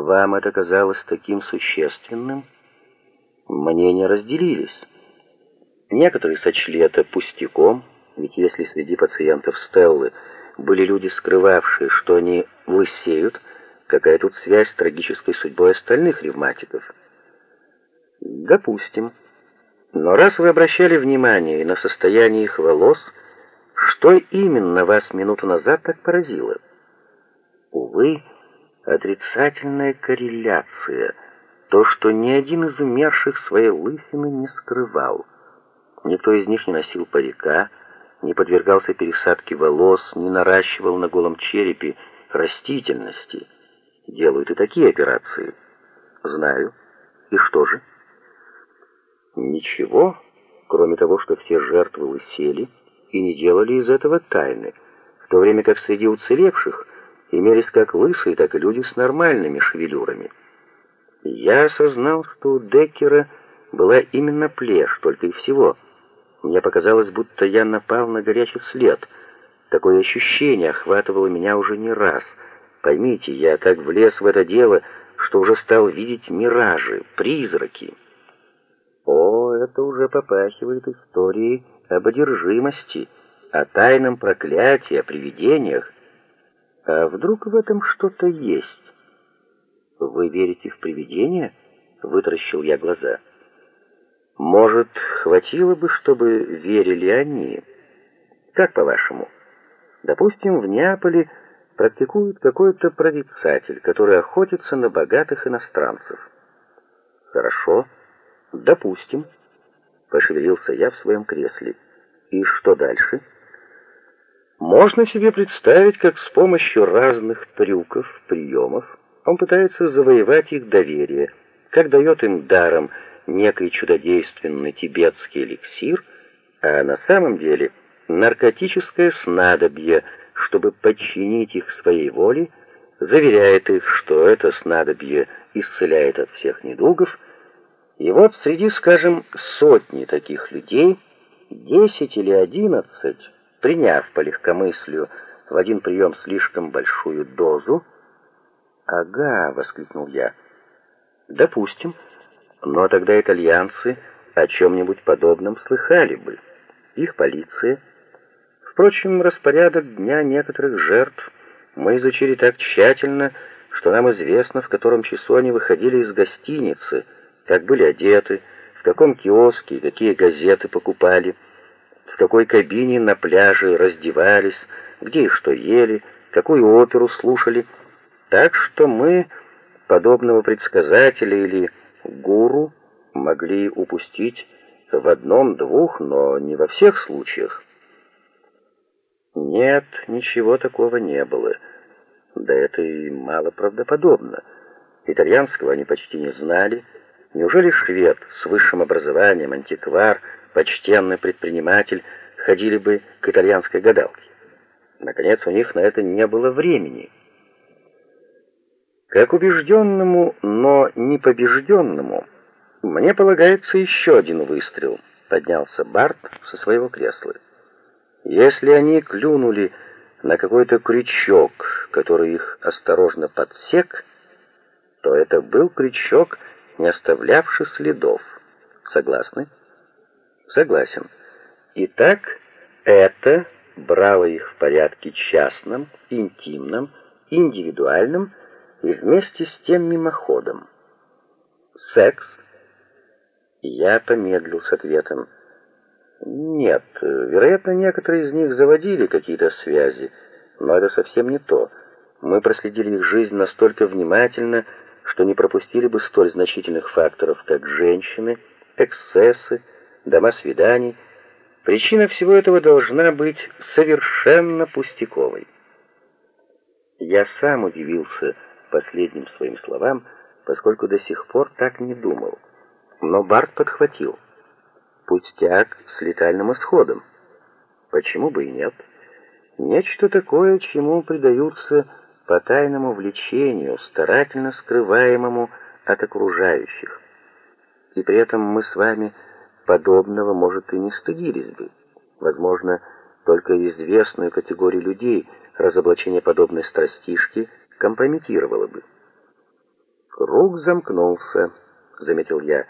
Вам это казалось таким существенным? Мнения разделились. Некоторые сочли это пустяком, ведь если среди пациентов Стеллы были люди, скрывавшие, что они лысеют, какая тут связь с трагической судьбой остальных ревматиков? Допустим. Но раз вы обращали внимание на состояние их волос, что именно вас минуту назад так поразило? Увы, отрицательная корреляция, то, что ни один из умерших своей лысины не скрывал. Никто из них не носил парика, не подвергался пересадке волос, не наращивал на голом черепе растительности. Делают и такие операции. Знаю. И что же? Ничего, кроме того, что все жертвы лысели и не делали из этого тайны, в то время как среди уцелевших имелись как лысые, так и люди с нормальными шевелюрами. Я осознал, что у Деккера была именно плешь, только и всего. Мне показалось, будто я напал на горячий след. Такое ощущение охватывало меня уже не раз. Поймите, я так влез в это дело, что уже стал видеть миражи, призраки. О, это уже попахивает историей об одержимости, о тайном проклятии, о привидениях. А вдруг в этом что-то есть? Вы верите в привидения? Вытаращил я глаза. Может, хватило бы, чтобы верили они? Как по-вашему? Допустим, в Неаполе практикует какой-то прорицатель, который охотится на богатых иностранцев. Хорошо. Допустим, пошевелился я в своем кресле. И что дальше? Можно себе представить, как с помощью разных трюков, приемов он пытается завоевать их доверие, как дает им даром некий чудодейственный тибетский эликсир, а на самом деле наркотическое снадобье, чтобы подчинить их своей воле, заверяет их, что это снадобье исцеляет от всех недугов, и вот среди, скажем, сотни таких людей, десять или одиннадцать, приняв по легкомыслию в один прием слишком большую дозу, «Ага», — воскликнул я, — «допустим, но тогда итальянцы о чем-нибудь подобном слыхали бы, их полиция. Впрочем, распорядок дня некоторых жертв мы изучили так тщательно, что нам известно, в котором часу они выходили из гостиницы, как были одеты, в каком киоске и какие газеты покупали, какой кабине на пляже раздевались, где и что ели, какую оперу слушали. Так что мы подобного предсказателя или гуру могли упустить в одном-двух, но не во всех случаях. Нет, ничего такого не было. Да это и мало правдоподобно. Итальянского они почти не знали, Неужели швед с высшим образованием, антиквар, почтенный предприниматель ходили бы к итальянской гадалке? Наконец, у них на это не было времени. Как убежденному, но не побежденному, мне полагается еще один выстрел, поднялся Барт со своего кресла. Если они клюнули на какой-то крючок, который их осторожно подсек, то это был крючок, не оставлявший следов. Согласны? Согласен. Итак, это брало их в порядке частном, интимном, индивидуальном и вместе с тем мимоходом. Секс? Я помедлил с ответом. Нет, вероятно, некоторые из них заводили какие-то связи, но это совсем не то. Мы проследили их жизнь настолько внимательно, что не пропустили бы столь значительных факторов, как женщины, эксцессы, дома свиданий. Причина всего этого должна быть совершенно пустяковой. Я сам удивился последним своим словам, поскольку до сих пор так не думал. Но Барт подхватил. Пустяк с летальным исходом. Почему бы и нет? Нечто такое, чему придаются по тайному влечению, старательно скрываемому от окружающих. И при этом мы с вами подобного, может, и не стыдились бы. Возможно, только известную категорию людей разоблачение подобной страстишки компрометировало бы. «Круг замкнулся», — заметил я.